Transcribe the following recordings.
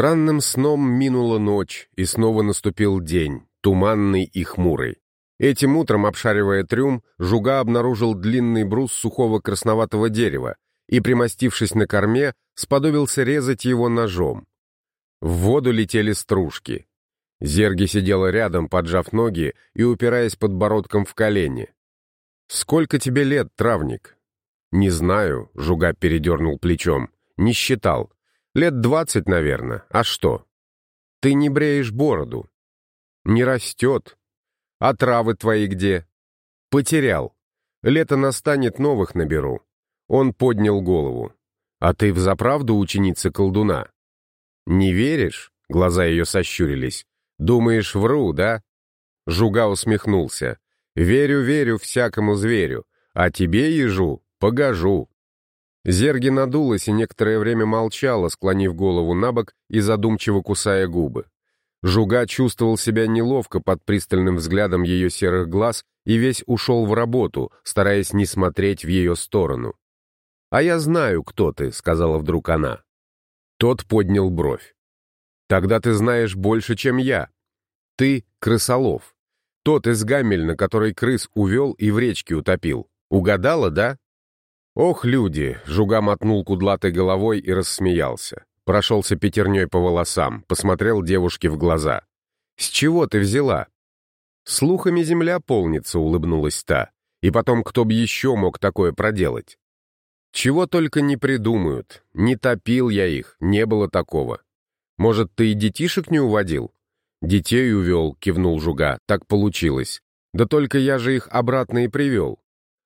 Странным сном минула ночь, и снова наступил день, туманный и хмурый. Этим утром, обшаривая трюм, Жуга обнаружил длинный брус сухого красноватого дерева и, примостившись на корме, сподобился резать его ножом. В воду летели стружки. Зерги сидела рядом, поджав ноги и упираясь подбородком в колени. «Сколько тебе лет, травник?» «Не знаю», — Жуга передернул плечом. «Не считал. Лет двадцать, наверное. А что? Ты не бреешь бороду. Не растет. А травы твои где? Потерял. Лето настанет, новых наберу. Он поднял голову. А ты взаправду ученица колдуна? Не веришь? Глаза ее сощурились. Думаешь, вру, да? Жуга усмехнулся. Верю, верю всякому зверю. А тебе, ежу, погожу. Зерги надулась и некоторое время молчала, склонив голову на бок и задумчиво кусая губы. Жуга чувствовал себя неловко под пристальным взглядом ее серых глаз и весь ушел в работу, стараясь не смотреть в ее сторону. «А я знаю, кто ты», — сказала вдруг она. Тот поднял бровь. «Тогда ты знаешь больше, чем я. Ты — крысолов. Тот из Гамельна, который крыс увел и в речке утопил. Угадала, да?» «Ох, люди!» — Жуга мотнул кудлатой головой и рассмеялся. Прошелся пятерней по волосам, посмотрел девушке в глаза. «С чего ты взяла?» «Слухами земля полнится», — улыбнулась та. «И потом, кто б еще мог такое проделать?» «Чего только не придумают. Не топил я их, не было такого. Может, ты и детишек не уводил?» «Детей увел», — кивнул Жуга. «Так получилось. Да только я же их обратно и привел.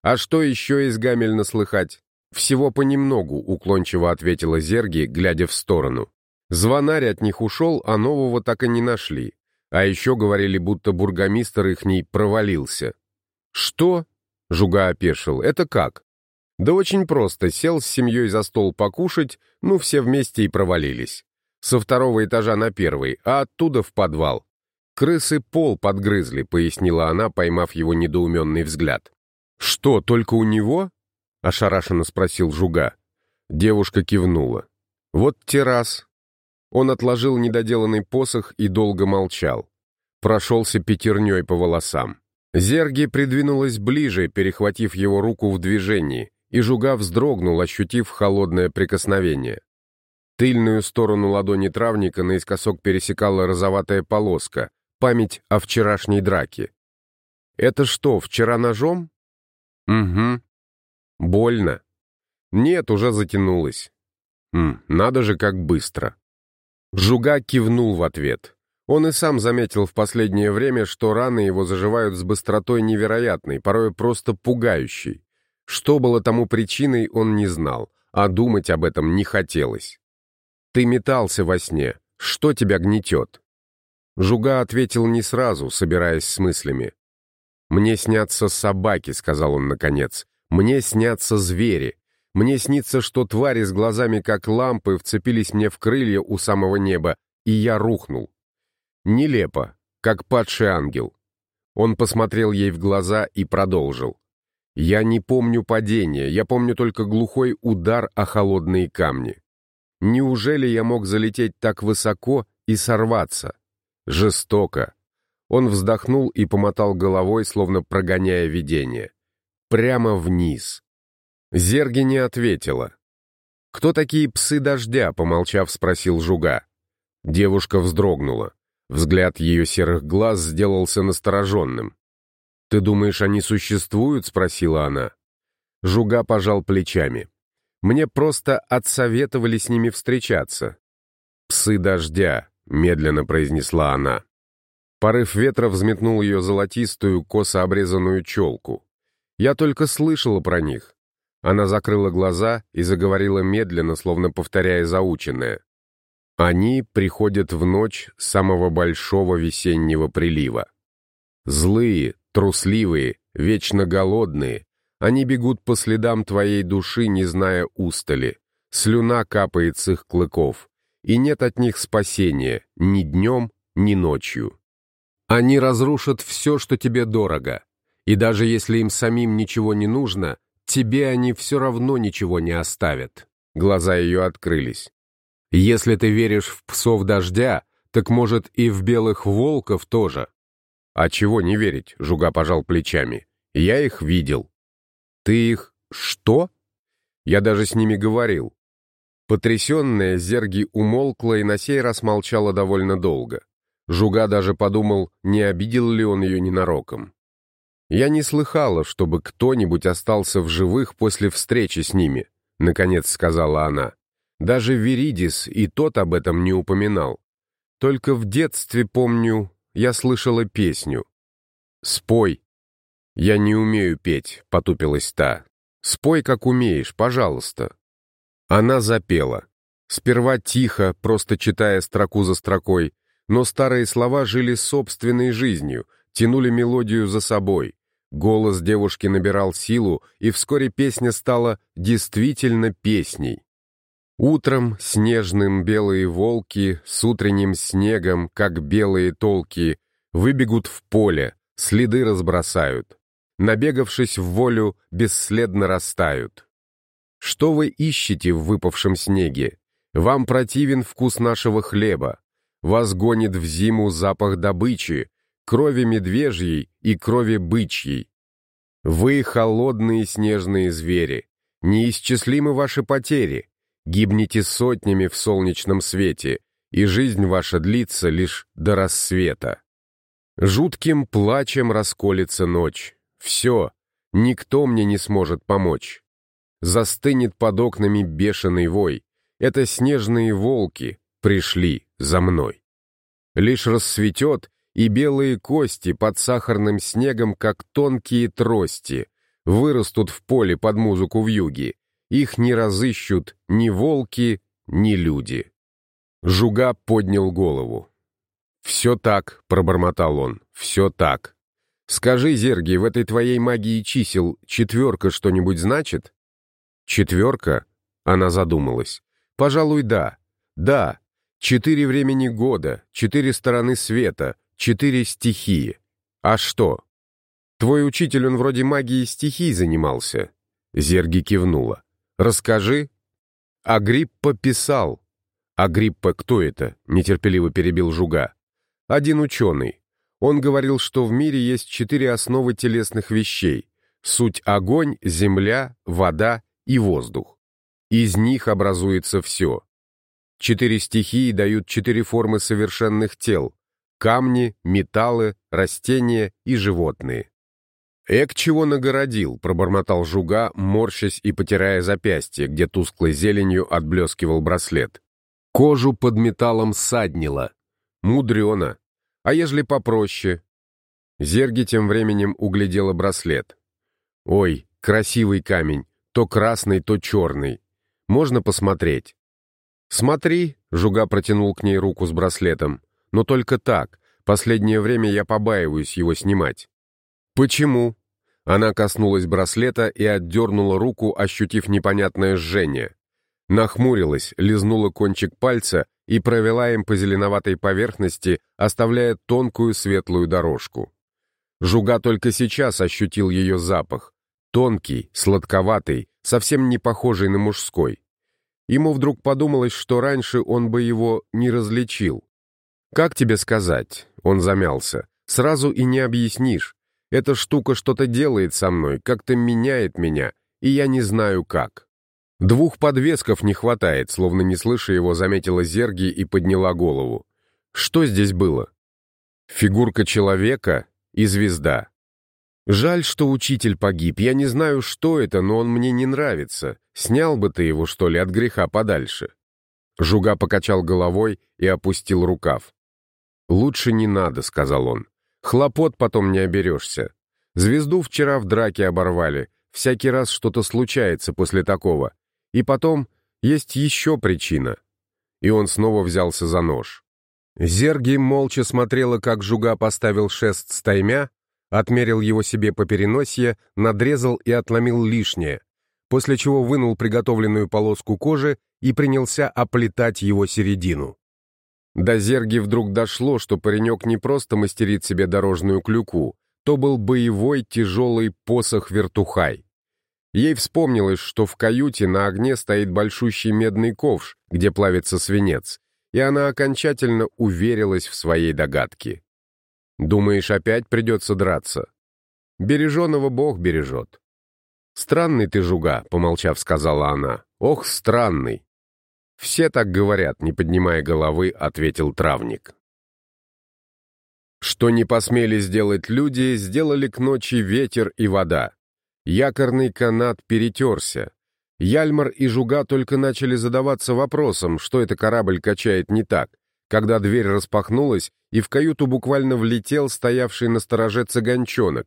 «А что еще из Гамельна слыхать?» «Всего понемногу», — уклончиво ответила Зерги, глядя в сторону. Звонарь от них ушел, а нового так и не нашли. А еще говорили, будто бургомистр ихний провалился. «Что?» — Жуга опешил. «Это как?» «Да очень просто. Сел с семьей за стол покушать, ну, все вместе и провалились. Со второго этажа на первый, а оттуда в подвал. Крысы пол подгрызли», — пояснила она, поймав его недоуменный взгляд. «Что, только у него?» — ошарашенно спросил Жуга. Девушка кивнула. «Вот террас». Он отложил недоделанный посох и долго молчал. Прошелся пятерней по волосам. Зерги придвинулась ближе, перехватив его руку в движении, и Жуга вздрогнул, ощутив холодное прикосновение. Тыльную сторону ладони травника наискосок пересекала розоватая полоска, память о вчерашней драке. «Это что, вчера ножом?» «Угу. Больно. Нет, уже затянулось. М, надо же, как быстро». Жуга кивнул в ответ. Он и сам заметил в последнее время, что раны его заживают с быстротой невероятной, порой просто пугающей. Что было тому причиной, он не знал, а думать об этом не хотелось. «Ты метался во сне. Что тебя гнетет?» Жуга ответил не сразу, собираясь с мыслями. «Мне снятся собаки», — сказал он наконец. «Мне снятся звери. Мне снится, что твари с глазами как лампы вцепились мне в крылья у самого неба, и я рухнул. Нелепо, как падший ангел». Он посмотрел ей в глаза и продолжил. «Я не помню падения, я помню только глухой удар о холодные камни. Неужели я мог залететь так высоко и сорваться? Жестоко, он вздохнул и помотал головой, словно прогоняя видение. Прямо вниз. Зерги не ответила. «Кто такие псы дождя?» — помолчав, спросил Жуга. Девушка вздрогнула. Взгляд ее серых глаз сделался настороженным. «Ты думаешь, они существуют?» — спросила она. Жуга пожал плечами. «Мне просто отсоветовали с ними встречаться». «Псы дождя», — медленно произнесла она. Порыв ветра взметнул ее золотистую, косо обрезанную челку. Я только слышала про них. Она закрыла глаза и заговорила медленно, словно повторяя заученное. Они приходят в ночь самого большого весеннего прилива. Злые, трусливые, вечно голодные, они бегут по следам твоей души, не зная устали. Слюна капает с их клыков, и нет от них спасения ни днем, ни ночью. Они разрушат все, что тебе дорого. И даже если им самим ничего не нужно, тебе они все равно ничего не оставят. Глаза ее открылись. Если ты веришь в псов дождя, так, может, и в белых волков тоже. А чего не верить, Жуга пожал плечами. Я их видел. Ты их что? Я даже с ними говорил. Потрясенная, Зерги умолкла и на сей раз молчала довольно долго. Жуга даже подумал, не обидел ли он ее ненароком. «Я не слыхала, чтобы кто-нибудь остался в живых после встречи с ними», — наконец сказала она. «Даже Веридис и тот об этом не упоминал. Только в детстве, помню, я слышала песню. «Спой». «Я не умею петь», — потупилась та. «Спой, как умеешь, пожалуйста». Она запела. Сперва тихо, просто читая строку за строкой, но старые слова жили собственной жизнью, тянули мелодию за собой. Голос девушки набирал силу, и вскоре песня стала действительно песней. Утром снежным белые волки с утренним снегом, как белые толки, выбегут в поле, следы разбросают. Набегавшись в волю, бесследно растают. Что вы ищете в выпавшем снеге? Вам противен вкус нашего хлеба. Вас гонит в зиму запах добычи, крови медвежьей и крови бычьей. Вы холодные снежные звери, неисчислимы ваши потери, гибнете сотнями в солнечном свете, и жизнь ваша длится лишь до рассвета. Жутким плачем расколется ночь. Все, никто мне не сможет помочь. Застынет под окнами бешеный вой. Это снежные волки пришли за мной. Лишь рассветет, и белые кости под сахарным снегом, как тонкие трости, вырастут в поле под музыку в юге, их не разыщут ни волки, ни люди. Жуга поднял голову. «Все так», — пробормотал он, — «все так. Скажи, Зерги, в этой твоей магии чисел четверка что-нибудь значит?» «Четверка?» — она задумалась. «Пожалуй, да. Да. Четыре времени года, четыре стороны света, четыре стихии. А что? Твой учитель, он вроде магии стихий занимался?» Зерги кивнула. Расскажи». Агриппа писал. «Агриппа кто это?» — нетерпеливо перебил Жуга. «Один ученый. Он говорил, что в мире есть четыре основы телесных вещей. Суть огонь, земля, вода и воздух. Из них образуется все. Четыре стихии дают четыре формы совершенных тел — камни, металлы, растения и животные. «Эк, чего нагородил!» — пробормотал жуга, морщась и потирая запястье, где тусклой зеленью отблескивал браслет. Кожу под металлом саднило. Мудрено. А ежели попроще? Зерги тем временем углядела браслет. «Ой, красивый камень, то красный, то черный. Можно посмотреть?» «Смотри», — Жуга протянул к ней руку с браслетом, «но только так. Последнее время я побаиваюсь его снимать». «Почему?» Она коснулась браслета и отдернула руку, ощутив непонятное жжение. Нахмурилась, лизнула кончик пальца и провела им по зеленоватой поверхности, оставляя тонкую светлую дорожку. Жуга только сейчас ощутил ее запах. Тонкий, сладковатый, совсем не похожий на мужской. Ему вдруг подумалось, что раньше он бы его не различил. «Как тебе сказать?» — он замялся. «Сразу и не объяснишь. Эта штука что-то делает со мной, как-то меняет меня, и я не знаю как. Двух подвесков не хватает, словно не слыша его, заметила Зерги и подняла голову. Что здесь было? Фигурка человека и звезда. Жаль, что учитель погиб. Я не знаю, что это, но он мне не нравится. Снял бы ты его, что ли, от греха подальше. Жуга покачал головой и опустил рукав. «Лучше не надо», — сказал он. Хлопот потом не оберешься. Звезду вчера в драке оборвали. Всякий раз что-то случается после такого. И потом есть еще причина. И он снова взялся за нож. Зерги молча смотрела, как Жуга поставил шест стаймя, отмерил его себе по переносье, надрезал и отломил лишнее, после чего вынул приготовленную полоску кожи и принялся оплетать его середину. До Зерги вдруг дошло, что паренек не просто мастерит себе дорожную клюку, то был боевой тяжелый посох-вертухай. Ей вспомнилось, что в каюте на огне стоит большущий медный ковш, где плавится свинец, и она окончательно уверилась в своей догадке. «Думаешь, опять придется драться?» «Береженого Бог бережет». «Странный ты, жуга», — помолчав, сказала она. «Ох, странный». «Все так говорят», — не поднимая головы, ответил травник. Что не посмели сделать люди, сделали к ночи ветер и вода. Якорный канат перетерся. Яльмар и Жуга только начали задаваться вопросом, что это корабль качает не так, когда дверь распахнулась, и в каюту буквально влетел стоявший на стороже цыганчонок.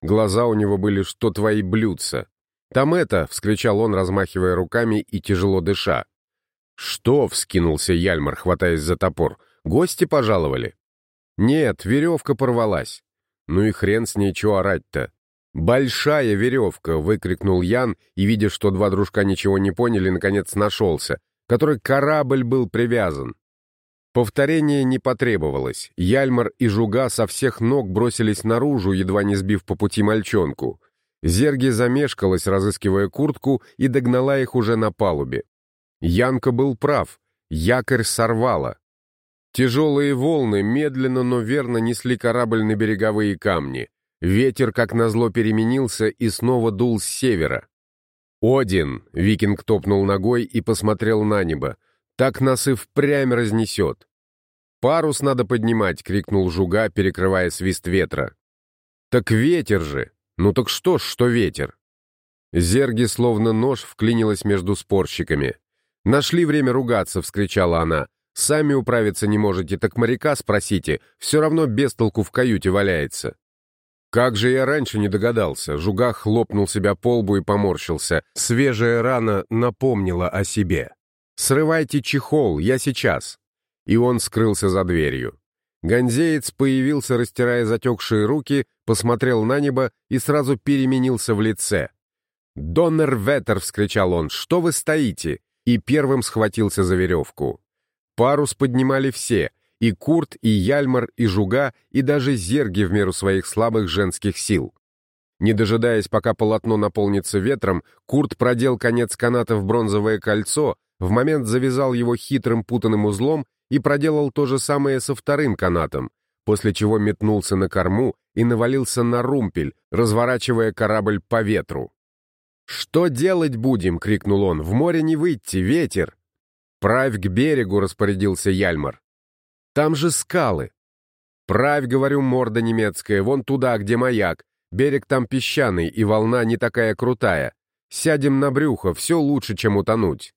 Глаза у него были что твои блюдца. «Там это!» — вскричал он, размахивая руками и тяжело дыша. «Что?» — вскинулся Яльмар, хватаясь за топор. «Гости пожаловали?» «Нет, веревка порвалась». «Ну и хрен с ней, чё орать-то?» «Большая веревка!» — выкрикнул Ян, и, видя, что два дружка ничего не поняли, наконец нашелся, который корабль был привязан. Повторение не потребовалось. Яльмар и Жуга со всех ног бросились наружу, едва не сбив по пути мальчонку. Зерги замешкалась, разыскивая куртку, и догнала их уже на палубе. Янка был прав. Якорь сорвала. Тяжелые волны медленно, но верно несли корабль на береговые камни. Ветер, как назло, переменился и снова дул с севера. «Один!» — викинг топнул ногой и посмотрел на небо. «Так нас и впрямь разнесет!» «Парус надо поднимать!» — крикнул Жуга, перекрывая свист ветра. «Так ветер же! Ну так что ж, что ветер?» Зерги, словно нож, вклинилась между спорщиками. «Нашли время ругаться!» — вскричала она. «Сами управиться не можете, так моряка спросите, все равно без толку в каюте валяется». Как же я раньше не догадался. Жуга хлопнул себя по лбу и поморщился. Свежая рана напомнила о себе. «Срывайте чехол, я сейчас!» И он скрылся за дверью. Гонзеец появился, растирая затекшие руки, посмотрел на небо и сразу переменился в лице. «Доннер Ветер!» — вскричал он. «Что вы стоите?» И первым схватился за веревку. Парус поднимали все — и Курт, и Яльмар, и Жуга, и даже Зерги в меру своих слабых женских сил. Не дожидаясь, пока полотно наполнится ветром, Курт продел конец каната в бронзовое кольцо, в момент завязал его хитрым путанным узлом и проделал то же самое со вторым канатом, после чего метнулся на корму и навалился на румпель, разворачивая корабль по ветру. «Что делать будем?» — крикнул он. «В море не выйти, ветер!» «Правь к берегу!» — распорядился Яльмар. Там же скалы. Правь, говорю, морда немецкая, вон туда, где маяк. Берег там песчаный, и волна не такая крутая. Сядем на брюхо, все лучше, чем утонуть.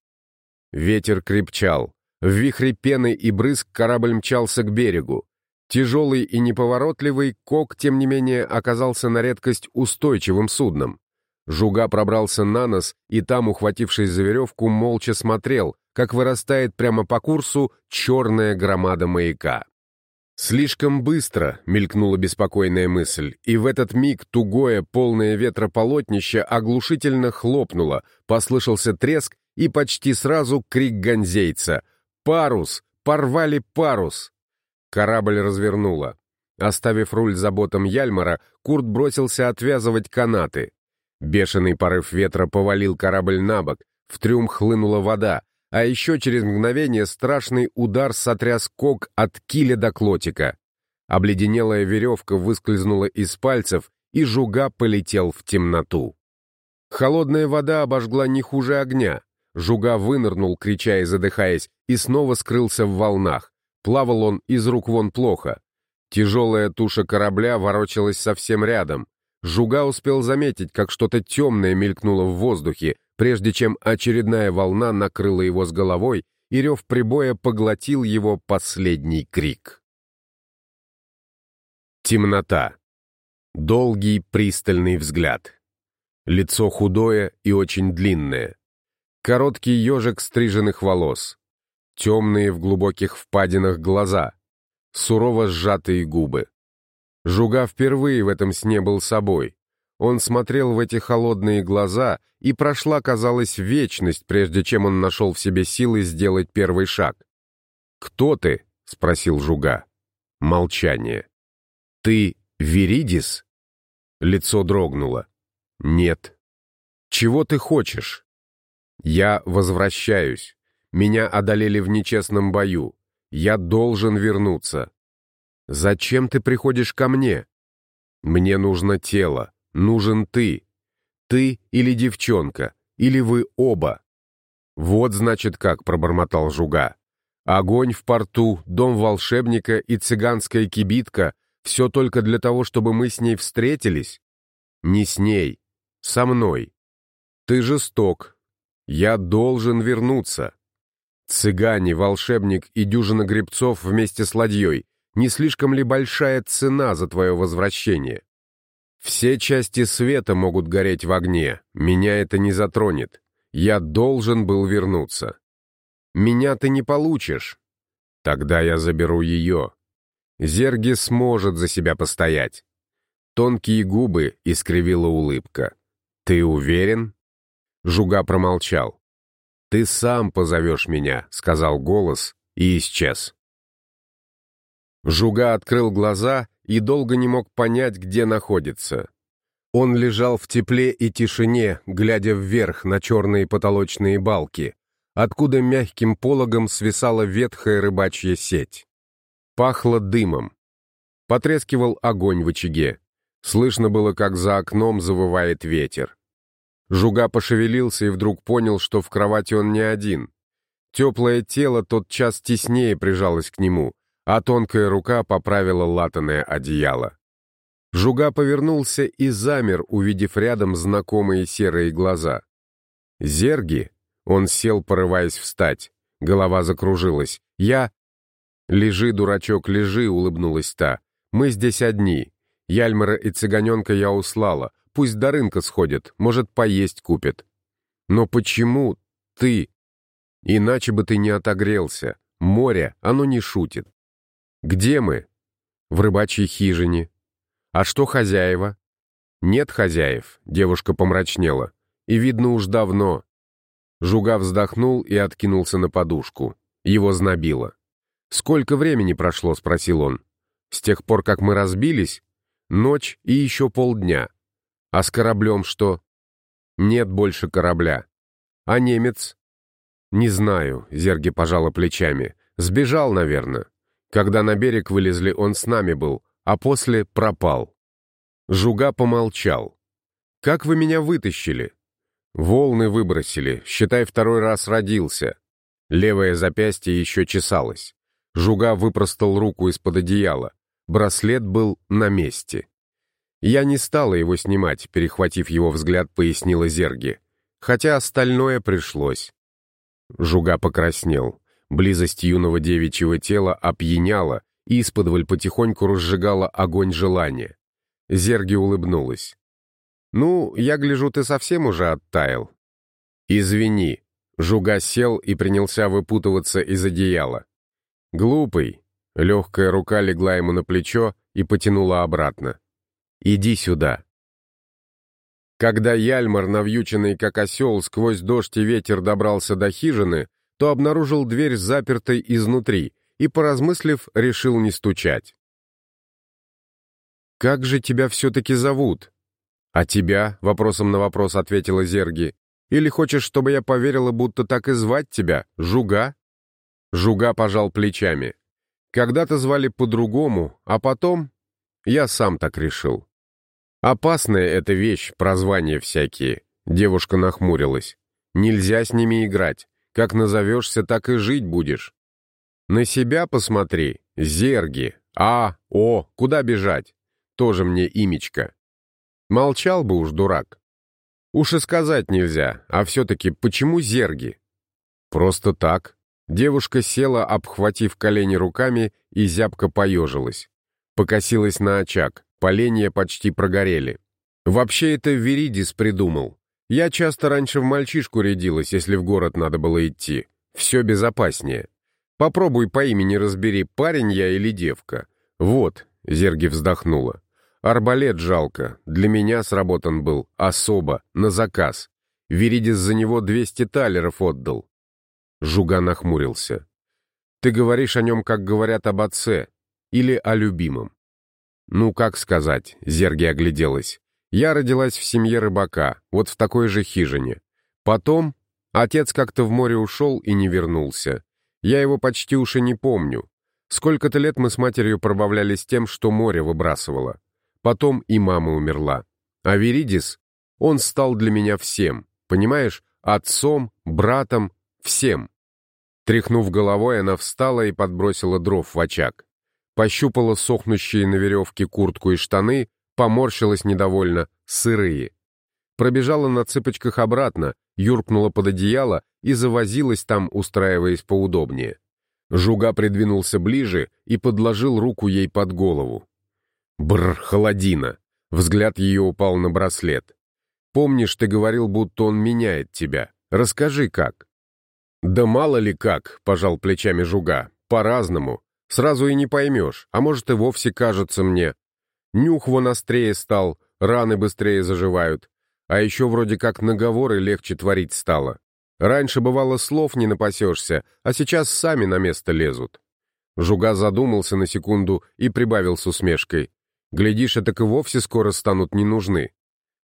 Ветер крепчал. В вихре пены и брызг корабль мчался к берегу. Тяжелый и неповоротливый, Кок, тем не менее, оказался на редкость устойчивым судном. Жуга пробрался на нос, и там, ухватившись за веревку, молча смотрел, как вырастает прямо по курсу черная громада маяка. Слишком быстро мелькнула беспокойная мысль, и в этот миг тугое, полное ветра полотнище оглушительно хлопнуло, послышался треск и почти сразу крик гонзейца «Парус! Порвали парус!» Корабль развернуло. Оставив руль за ботом Яльмара, Курт бросился отвязывать канаты. Бешеный порыв ветра повалил корабль на бок, в трюм хлынула вода, а еще через мгновение страшный удар сотряс кок от киля до клотика. Обледенелая веревка выскользнула из пальцев, и жуга полетел в темноту. Холодная вода обожгла не хуже огня. Жуга вынырнул, крича и задыхаясь, и снова скрылся в волнах. Плавал он из рук вон плохо. Тяжелая туша корабля ворочалась совсем рядом. Жуга успел заметить, как что-то темное мелькнуло в воздухе, прежде чем очередная волна накрыла его с головой, и рев прибоя поглотил его последний крик. Темнота. Долгий пристальный взгляд. Лицо худое и очень длинное. Короткий ежик стриженных волос. Темные в глубоких впадинах глаза. Сурово сжатые губы. Жуга впервые в этом сне был собой. Он смотрел в эти холодные глаза, и прошла, казалось, вечность, прежде чем он нашел в себе силы сделать первый шаг. «Кто ты?» — спросил Жуга. Молчание. «Ты Веридис?» Лицо дрогнуло. «Нет». Чего ты хочешь? Я возвращаюсь. Меня одолели в нечестном бою. Я должен вернуться. Зачем ты приходишь ко мне? Мне нужно тело. Нужен ты. Ты или девчонка. Или вы оба. Вот значит как, пробормотал Жуга. Огонь в порту, дом волшебника и цыганская кибитка — все только для того, чтобы мы с ней встретились? Не с ней, со мной. Ты жесток. Я должен вернуться. Цыгане, волшебник и дюжина гребцов вместе с ладьей. Не слишком ли большая цена за твое возвращение? Все части света могут гореть в огне. Меня это не затронет. Я должен был вернуться. Меня ты не получишь. Тогда я заберу ее. Зерги сможет за себя постоять. Тонкие губы искривила улыбка. «Ты уверен?» Жуга промолчал. «Ты сам позовешь меня», — сказал голос и исчез. Жуга открыл глаза и долго не мог понять, где находится. Он лежал в тепле и тишине, глядя вверх на черные потолочные балки, откуда мягким пологом свисала ветхая рыбачья сеть. Пахло дымом. Потрескивал огонь в очаге. Слышно было, как за окном завывает ветер. Жуга пошевелился и вдруг понял, что в кровати он не один. Теплое тело тотчас теснее прижалось к нему, а тонкая рука поправила латаное одеяло. Жуга повернулся и замер, увидев рядом знакомые серые глаза. «Зерги?» Он сел, порываясь встать. Голова закружилась. «Я...» «Лежи, дурачок, лежи», — улыбнулась та. «Мы здесь одни. Яльмара и цыганенка я услала. Пусть до рынка сходят, может, поесть купят. Но почему ты? Иначе бы ты не отогрелся. Море, оно не шутит. Где мы? В рыбачьей хижине. А что хозяева? Нет хозяев, девушка помрачнела. И видно уж давно. Жуга вздохнул и откинулся на подушку. Его знобило. «Сколько времени прошло?» — спросил он. «С тех пор, как мы разбились? Ночь и еще полдня. А с кораблем что? Нет больше корабля. А немец? Не знаю, Зерги пожала плечами. Сбежал, наверное. Когда на берег вылезли, он с нами был, а после пропал. Жуга помолчал. «Как вы меня вытащили?» «Волны выбросили, считай, второй раз родился». Левое запястье еще чесалось. Жуга выпростал руку из-под одеяла. Браслет был на месте. Я не стала его снимать, перехватив его взгляд, пояснила Зерги. Хотя остальное пришлось. Жуга покраснел. Близость юного девичьего тела опьяняла и исподволь потихоньку разжигала огонь желания. Зерги улыбнулась. «Ну, я гляжу, ты совсем уже оттаял». «Извини». Жуга сел и принялся выпутываться из одеяла. «Глупый, Легкая рука легла ему на плечо и потянула обратно. «Иди сюда». Когда Яльмар, навьюченный как осел, сквозь дождь и ветер добрался до хижины, то обнаружил дверь запертой изнутри и, поразмыслив, решил не стучать. «Как же тебя все-таки зовут?» «А тебя?» — вопросом на вопрос ответила Зерги. «Или хочешь, чтобы я поверила, будто так и звать тебя? Жуга?» Жуга пожал плечами. Когда-то звали по-другому, а потом... Я сам так решил. Опасная эта вещь, прозвания всякие. Девушка нахмурилась. Нельзя с ними играть. Как назовешься, так и жить будешь. На себя посмотри. Зерги. А, о, куда бежать? Тоже мне имечко. Молчал бы уж дурак. Уж и сказать нельзя, а все-таки почему зерги? Просто так. Девушка села, обхватив колени руками, и зябко поежилась. Покосилась на очаг, поленья почти прогорели. Вообще это Веридис придумал. Я часто раньше в мальчишку рядилась, если в город надо было идти. Все безопаснее. Попробуй по имени разбери, парень я или девка. Вот, Зерги вздохнула. Арбалет жалко, для меня сработан был, особо, на заказ. Веридис за него 200 талеров отдал. Жуга нахмурился. «Ты говоришь о нем, как говорят об отце, или о любимом?» «Ну, как сказать?» — Зерги огляделась. Я родилась в семье рыбака, вот в такой же хижине. Потом отец как-то в море ушел и не вернулся. Я его почти уж и не помню. Сколько-то лет мы с матерью пробавлялись тем, что море выбрасывало. Потом и мама умерла. А Веридис, он стал для меня всем, понимаешь, отцом, братом, всем. Тряхнув головой, она встала и подбросила дров в очаг. Пощупала сохнущие на веревке куртку и штаны, поморщилась недовольно, сырые. Пробежала на цыпочках обратно, юркнула под одеяло и завозилась там, устраиваясь поудобнее. Жуга придвинулся ближе и подложил руку ей под голову. Бр, холодина. Взгляд ее упал на браслет. Помнишь, ты говорил, будто он меняет тебя. Расскажи, как. Да мало ли как, пожал плечами Жуга. По-разному. Сразу и не поймешь, а может и вовсе кажется мне. Нюх вон острее стал, раны быстрее заживают. А еще вроде как наговоры легче творить стало. Раньше, бывало, слов не напасешься, а сейчас сами на место лезут. Жуга задумался на секунду и прибавил с усмешкой. Глядишь, так и вовсе скоро станут не нужны.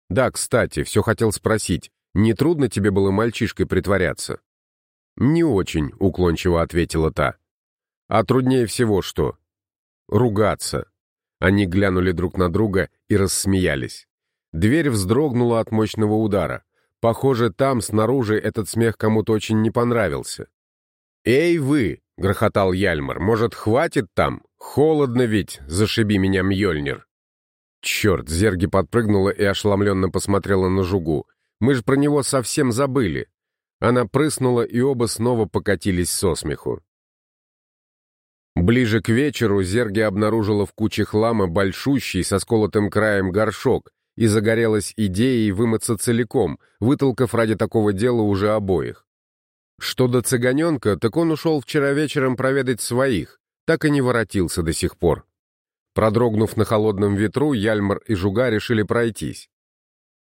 Да, кстати, все хотел спросить, не трудно тебе было мальчишкой притворяться? Не очень, уклончиво ответила та. А труднее всего что? Ругаться. Они глянули друг на друга и рассмеялись. Дверь вздрогнула от мощного удара. Похоже, там, снаружи, этот смех кому-то очень не понравился. «Эй, вы!» — грохотал Яльмар. «Может, хватит там? Холодно ведь, зашиби меня, Мьёльнир!» Черт, Зерги подпрыгнула и ошеломленно посмотрела на Жугу. «Мы же про него совсем забыли!» Она прыснула, и оба снова покатились со смеху. Ближе к вечеру Зерги обнаружила в куче хлама большущий со сколотым краем горшок, и загорелась идеей вымыться целиком, вытолкав ради такого дела уже обоих. Что до цыганенка, так он ушел вчера вечером проведать своих, так и не воротился до сих пор. Продрогнув на холодном ветру, Яльмар и Жуга решили пройтись.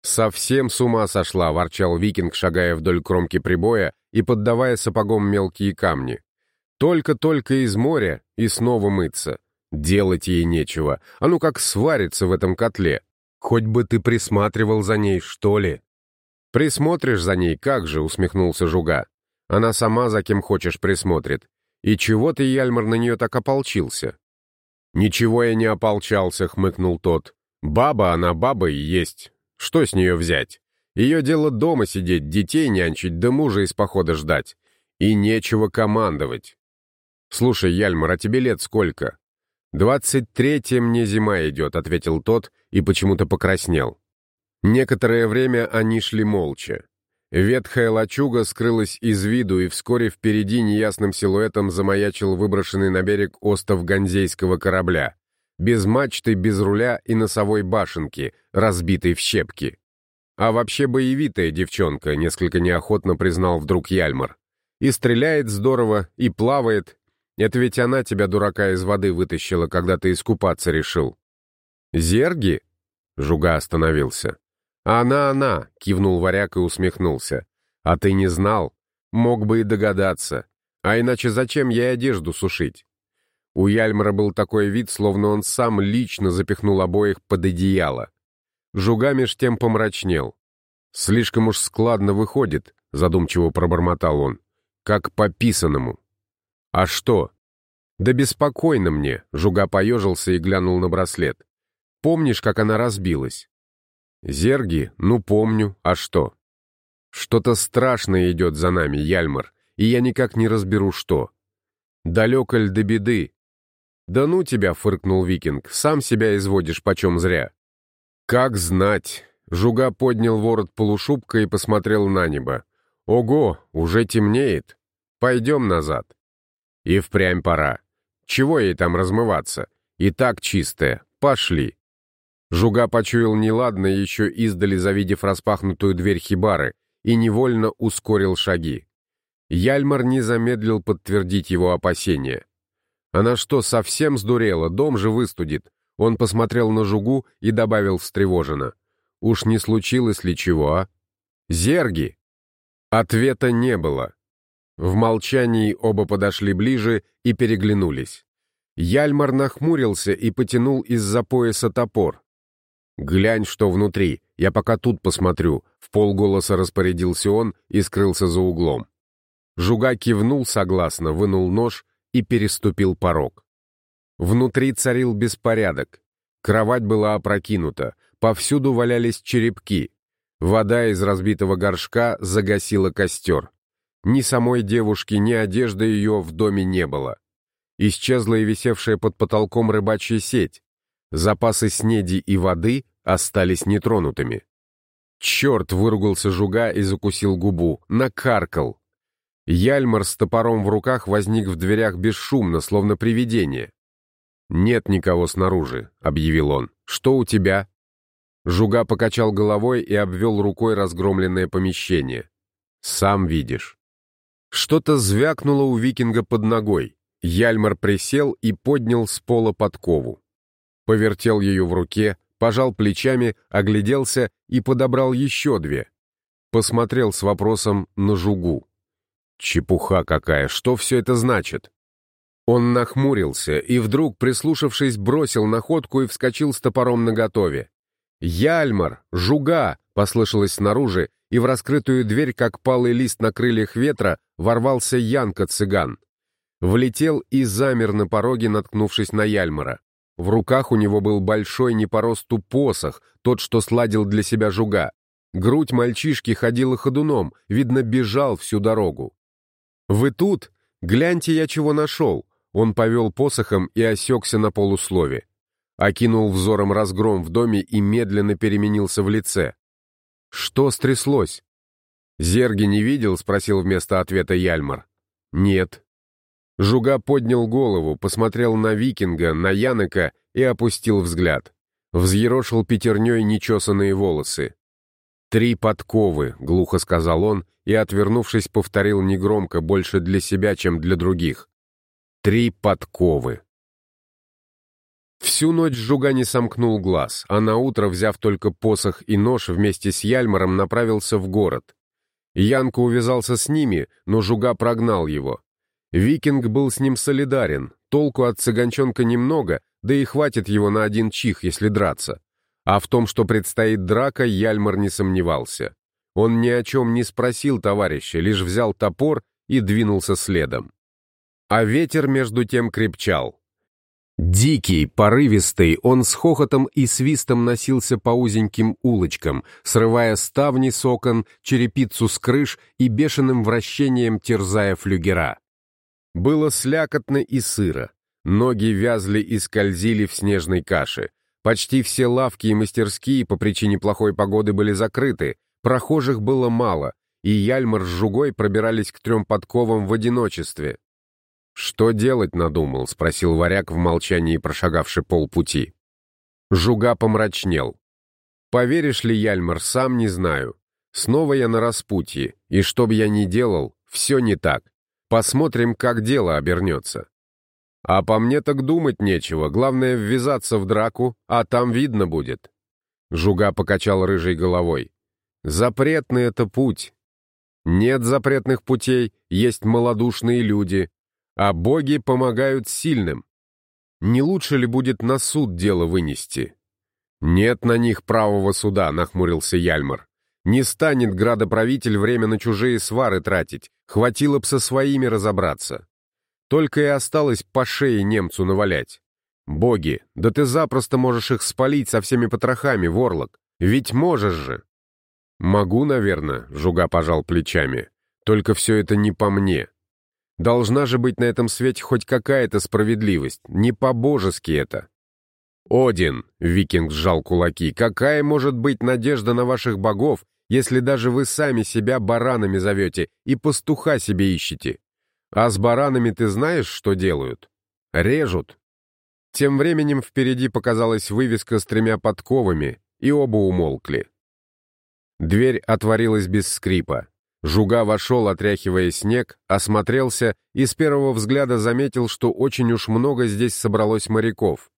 «Совсем с ума сошла», — ворчал викинг, шагая вдоль кромки прибоя и поддавая сапогом мелкие камни. «Только-только из моря и снова мыться. Делать ей нечего, а ну как сварится в этом котле. Хоть бы ты присматривал за ней, что ли?» «Присмотришь за ней, как же», — усмехнулся Жуга. «Она сама за кем хочешь присмотрит. И чего ты, Яльмар, на нее так ополчился?» «Ничего я не ополчался», — хмыкнул тот. «Баба она баба и есть. Что с нее взять? Ее дело дома сидеть, детей нянчить, да мужа из похода ждать. И нечего командовать. Слушай, Яльмар, а тебе лет сколько?» «Двадцать третья мне зима идет», — ответил тот и почему-то покраснел. Некоторое время они шли молча. Ветхая лачуга скрылась из виду, и вскоре впереди неясным силуэтом замаячил выброшенный на берег остов ганзейского корабля. Без мачты, без руля и носовой башенки, разбитой в щепки. А вообще боевитая девчонка, несколько неохотно признал вдруг Яльмар. И стреляет здорово, и плавает, это ведь она тебя, дурака, из воды вытащила, когда ты искупаться решил. Зерги? Жуга остановился. Она, она, кивнул варяг и усмехнулся. А ты не знал? Мог бы и догадаться. А иначе зачем ей одежду сушить? У Яльмара был такой вид, словно он сам лично запихнул обоих под одеяло. Жуга меж тем помрачнел. «Слишком уж складно выходит», — задумчиво пробормотал он. «Как по писанному». «А что?» «Да беспокойно мне», — Жуга поежился и глянул на браслет. «Помнишь, как она разбилась?» «Зерги? Ну, помню. А что?» «Что-то страшное идет за нами, Яльмар, и я никак не разберу, что. Далеко ль до беды?» «Да ну тебя», — фыркнул викинг, — «сам себя изводишь почем зря». «Как знать». Жуга поднял ворот полушубка и посмотрел на небо. «Ого, уже темнеет. Пойдем назад». И впрямь пора. Чего ей там размываться? И так чистая. Пошли. Жуга почуял неладно, еще издали завидев распахнутую дверь хибары, и невольно ускорил шаги. Яльмар не замедлил подтвердить его опасения. Она что, совсем сдурела? Дом же выстудит. Он посмотрел на Жугу и добавил встревоженно. Уж не случилось ли чего, а? Зерги! Ответа не было. В молчании оба подошли ближе и переглянулись. Яльмар нахмурился и потянул из-за пояса топор. «Глянь, что внутри, я пока тут посмотрю», — в полголоса распорядился он и скрылся за углом. Жуга кивнул согласно, вынул нож и переступил порог. Внутри царил беспорядок. Кровать была опрокинута, повсюду валялись черепки. Вода из разбитого горшка загасила костер. Ни самой девушки, ни одежды ее в доме не было. Исчезла и висевшая под потолком рыбачья сеть. Запасы снеди и воды остались нетронутыми. Черт, выругался жуга и закусил губу, накаркал. Яльмар с топором в руках возник в дверях бесшумно, словно привидение. «Нет никого снаружи», — объявил он. «Что у тебя?» Жуга покачал головой и обвел рукой разгромленное помещение. «Сам видишь». Что-то звякнуло у викинга под ногой. Яльмар присел и поднял с пола подкову. Повертел ее в руке, пожал плечами, огляделся и подобрал еще две. Посмотрел с вопросом на жугу. «Чепуха какая! Что все это значит?» Он нахмурился и вдруг, прислушавшись, бросил находку и вскочил с топором наготове. «Яльмар! Жуга!» — послышалось снаружи, и в раскрытую дверь, как палый лист на крыльях ветра, ворвался Янка-цыган. Влетел и замер на пороге, наткнувшись на Яльмара. В руках у него был большой не по росту посох, тот, что сладил для себя жуга. Грудь мальчишки ходила ходуном, видно, бежал всю дорогу. «Вы тут? Гляньте, я чего нашел!» Он повел посохом и осекся на полуслове. Окинул взором разгром в доме и медленно переменился в лице. «Что стряслось?» «Зерги не видел?» — спросил вместо ответа Яльмар. «Нет». Жуга поднял голову, посмотрел на викинга, на Янока и опустил взгляд. Взъерошил пятерней нечесанные волосы. «Три подковы», — глухо сказал он, и, отвернувшись, повторил негромко, больше для себя, чем для других. Три подковы. Всю ночь Жуга не сомкнул глаз, а наутро, взяв только посох и нож, вместе с Яльмаром направился в город. Янка увязался с ними, но Жуга прогнал его. Викинг был с ним солидарен, толку от цыганчонка немного, да и хватит его на один чих, если драться. А в том, что предстоит драка, Яльмар не сомневался. Он ни о чем не спросил товарища, лишь взял топор и двинулся следом. А ветер между тем крепчал. Дикий, порывистый, он с хохотом и свистом носился по узеньким улочкам, срывая ставни с окон, черепицу с крыш и бешеным вращением терзая флюгера. Было слякотно и сыро. Ноги вязли и скользили в снежной каше. Почти все лавки и мастерские по причине плохой погоды были закрыты, прохожих было мало, и Яльмар с Жугой пробирались к трем подковам в одиночестве. «Что делать надумал?» — спросил варяг в молчании, прошагавший полпути. Жуга помрачнел. «Поверишь ли, Яльмар, сам не знаю. Снова я на распутье, и что бы я ни делал, все не так. Посмотрим, как дело обернется. А по мне так думать нечего, главное ввязаться в драку, а там видно будет». Жуга покачал рыжей головой. «Запретный это путь. Нет запретных путей, есть малодушные люди, а боги помогают сильным. Не лучше ли будет на суд дело вынести? Нет на них правого суда, нахмурился Яльмар. Не станет градоправитель время на чужие свары тратить, хватило б со своими разобраться. Только и осталось по шее немцу навалять. Боги, да ты запросто можешь их спалить со всеми потрохами, ворлок. Ведь можешь же. Могу, наверное, Жуга пожал плечами. Только все это не по мне. Должна же быть на этом свете хоть какая-то справедливость, не по-божески это. «Один», — викинг сжал кулаки, — «какая может быть надежда на ваших богов, если даже вы сами себя баранами зовете и пастуха себе ищете? А с баранами ты знаешь, что делают? Режут». Тем временем впереди показалась вывеска с тремя подковами, и оба умолкли. Дверь отворилась без скрипа. Жуга вошел, отряхивая снег, осмотрелся и с первого взгляда заметил, что очень уж много здесь собралось моряков.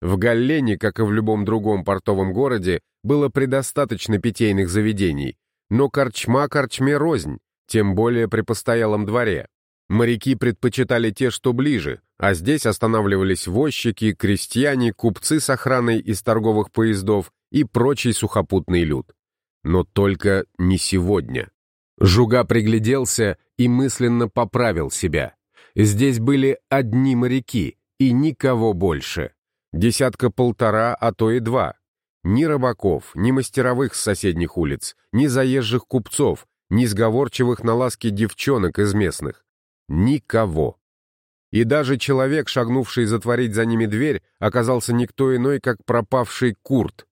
В Галлене, как и в любом другом портовом городе, было предостаточно питейных заведений, но корчма корчме рознь, тем более при постоялом дворе. Моряки предпочитали те, что ближе, а здесь останавливались возчики, крестьяне, купцы с охраной из торговых поездов и прочий сухопутный люд. Но только не сегодня. Жуга пригляделся и мысленно поправил себя. Здесь были одни моряки и никого больше. Десятка-полтора, а то и два. Ни рыбаков, ни мастеровых с соседних улиц, ни заезжих купцов, ни сговорчивых на ласки девчонок из местных. Никого. И даже человек, шагнувший затворить за ними дверь, оказался никто иной, как пропавший Курт.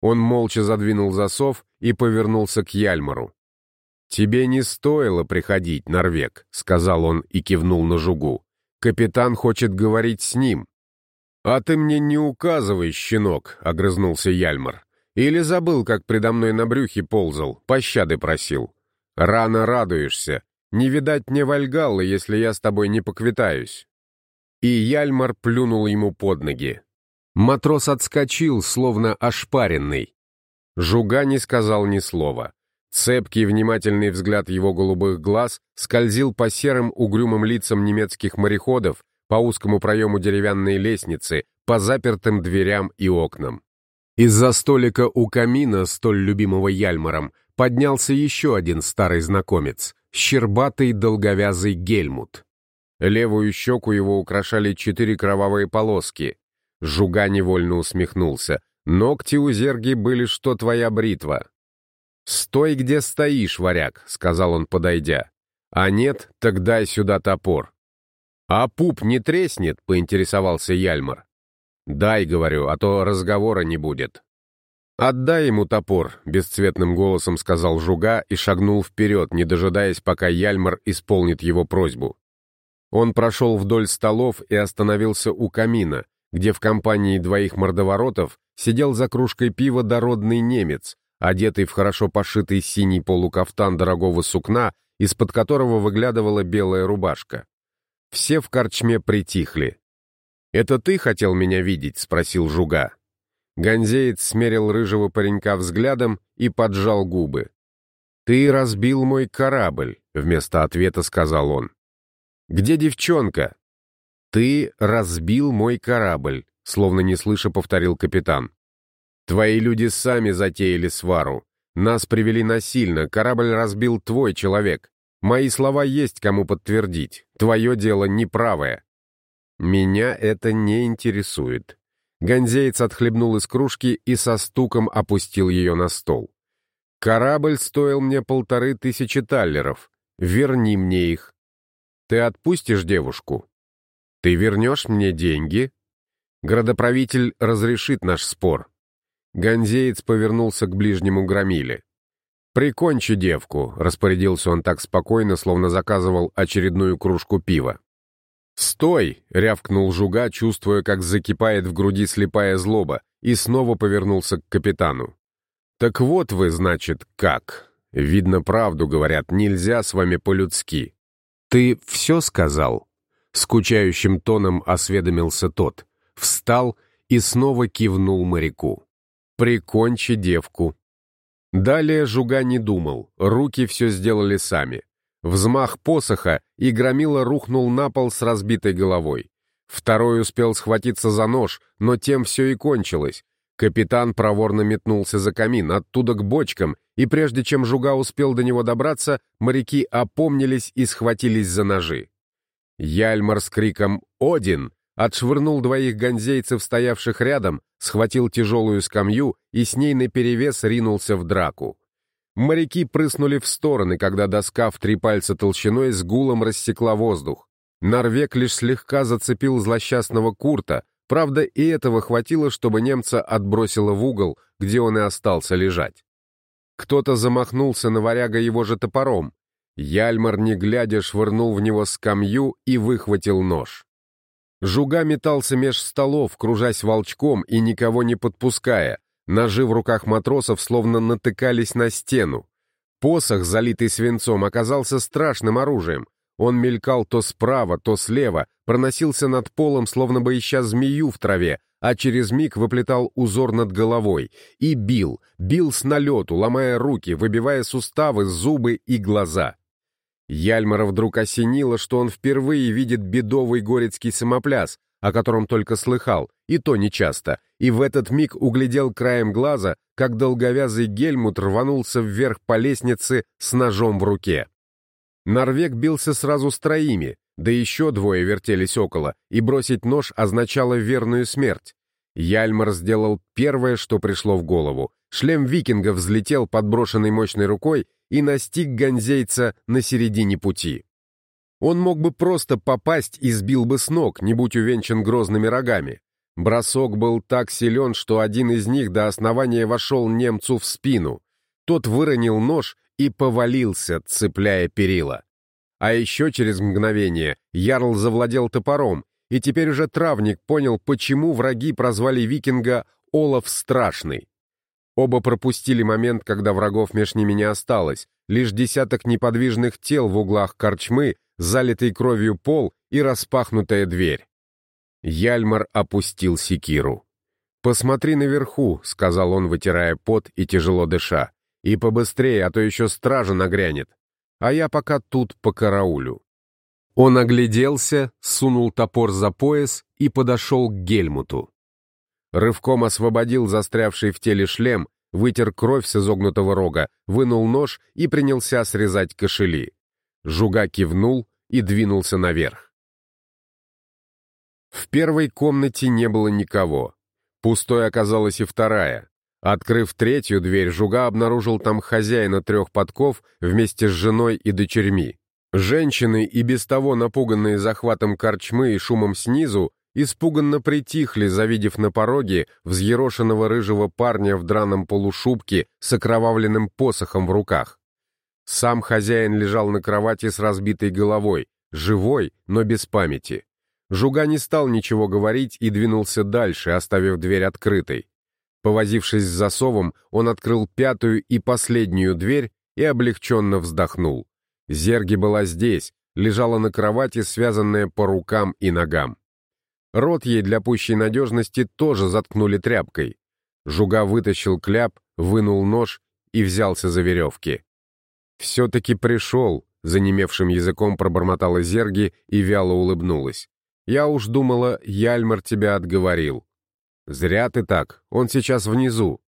Он молча задвинул засов и повернулся к Яльмару. «Тебе не стоило приходить, Норвег», — сказал он и кивнул на жугу. «Капитан хочет говорить с ним». «А ты мне не указывай, щенок», — огрызнулся Яльмар. «Или забыл, как предо мной на брюхе ползал, пощады просил. Рано радуешься. Не видать мне Вальгаллы, если я с тобой не поквитаюсь». И Яльмар плюнул ему под ноги. Матрос отскочил, словно ошпаренный. Жуга не сказал ни слова. Цепкий, внимательный взгляд его голубых глаз скользил по серым угрюмым лицам немецких мореходов, по узкому проему деревянной лестницы, по запертым дверям и окнам. Из-за столика у камина, столь любимого Яльмаром, поднялся еще один старый знакомец, щербатый долговязый Гельмут. Левую щеку его украшали четыре кровавые полоски. Жуга невольно усмехнулся. Ногти у зерги были, что твоя бритва. «Стой, где стоишь, варяг», — сказал он, подойдя. «А нет, так дай сюда топор». «А пуп не треснет?» — поинтересовался Яльмар. «Дай, — говорю, — а то разговора не будет». «Отдай ему топор», — бесцветным голосом сказал Жуга и шагнул вперед, не дожидаясь, пока Яльмар исполнит его просьбу. Он прошел вдоль столов и остановился у камина, где в компании двоих мордоворотов сидел за кружкой пива дородный немец, одетый в хорошо пошитый синий полукафтан дорогого сукна, из-под которого выглядывала белая рубашка. Все в корчме притихли. «Это ты хотел меня видеть?» — спросил Жуга. Гонзеец смерил рыжего паренька взглядом и поджал губы. «Ты разбил мой корабль», — вместо ответа сказал он. «Где девчонка?» «Ты разбил мой корабль», — словно не слыша повторил капитан. Твои люди сами затеяли свару. Нас привели насильно, корабль разбил твой человек. Мои слова есть кому подтвердить. Твое дело неправое. Меня это не интересует. Гонзеец отхлебнул из кружки и со стуком опустил ее на стол. Корабль стоил мне полторы тысячи таллеров. Верни мне их. Ты отпустишь девушку? Ты вернешь мне деньги? Градоправитель разрешит наш спор. Гонзеец повернулся к ближнему громиле. «Прикончи девку», — распорядился он так спокойно, словно заказывал очередную кружку пива. «Стой!» — рявкнул Жуга, чувствуя, как закипает в груди слепая злоба, и снова повернулся к капитану. «Так вот вы, значит, как. Видно, правду говорят, нельзя с вами по-людски». «Ты все сказал?» — скучающим тоном осведомился тот, встал и снова кивнул моряку. «Прикончи девку». Далее Жуга не думал, руки все сделали сами. Взмах посоха, и громила рухнул на пол с разбитой головой. Второй успел схватиться за нож, но тем все и кончилось. Капитан проворно метнулся за камин, оттуда к бочкам, и прежде чем Жуга успел до него добраться, моряки опомнились и схватились за ножи. Яльмар с криком «Один!» Отшвырнул двоих гонзейцев, стоявших рядом, схватил тяжелую скамью и с ней наперевес ринулся в драку. Моряки прыснули в стороны, когда доска в три пальца толщиной с гулом рассекла воздух. Норвег лишь слегка зацепил злосчастного Курта, правда, и этого хватило, чтобы немца отбросило в угол, где он и остался лежать. Кто-то замахнулся на варяга его же топором. Яльмар, не глядя, швырнул в него скамью и выхватил нож. Жуга метался меж столов, кружась волчком и никого не подпуская. Ножи в руках матросов словно натыкались на стену. Посох, залитый свинцом, оказался страшным оружием. Он мелькал то справа, то слева, проносился над полом, словно бы ища змею в траве, а через миг выплетал узор над головой. И бил, бил с налету, ломая руки, выбивая суставы, зубы и глаза. Яльмара вдруг осенило, что он впервые видит бедовый горецкий самопляс, о котором только слыхал, и то нечасто, и в этот миг углядел краем глаза, как долговязый Гельмут рванулся вверх по лестнице с ножом в руке. Норвег бился сразу с троими, да еще двое вертелись около, и бросить нож означало верную смерть. Яльмар сделал первое, что пришло в голову. Шлем викинга взлетел подброшенной мощной рукой и настиг гонзейца на середине пути. Он мог бы просто попасть и сбил бы с ног, не будь увенчан грозными рогами. Бросок был так силен, что один из них до основания вошел немцу в спину. Тот выронил нож и повалился, цепляя перила. А еще через мгновение Ярл завладел топором, и теперь уже травник понял, почему враги прозвали викинга Олаф Страшный. Оба пропустили момент, когда врагов меж ними не осталось, лишь десяток неподвижных тел в углах корчмы, залитый кровью пол и распахнутая дверь. Яльмар опустил секиру. «Посмотри наверху», — сказал он, вытирая пот и тяжело дыша. «И побыстрее, а то еще стража нагрянет. А я пока тут по караулю». Он огляделся, сунул топор за пояс и подошел к Гельмуту. Рывком освободил застрявший в теле шлем, вытер кровь с изогнутого рога, вынул нож и принялся срезать кошели. Жуга кивнул и двинулся наверх. В первой комнате не было никого. Пустой оказалась и вторая. Открыв третью дверь, Жуга обнаружил там хозяина трех подков вместе с женой и дочерьми. Женщины, и без того напуганные захватом корчмы и шумом снизу, испуганно притихли, завидев на пороге взъерошенного рыжего парня в драном полушубке с окровавленным посохом в руках. Сам хозяин лежал на кровати с разбитой головой, живой, но без памяти. Жуга не стал ничего говорить и двинулся дальше, оставив дверь открытой. Повозившись с засовом, он открыл пятую и последнюю дверь и облегченно вздохнул. Зерги была здесь, лежала на кровати, связанная по рукам и ногам. Рот ей для пущей надежности тоже заткнули тряпкой. Жуга вытащил кляп, вынул нож и взялся за веревки. «Все-таки пришел», — занемевшим языком пробормотала Зерги и вяло улыбнулась. «Я уж думала, Яльмар тебя отговорил». «Зря ты так, он сейчас внизу».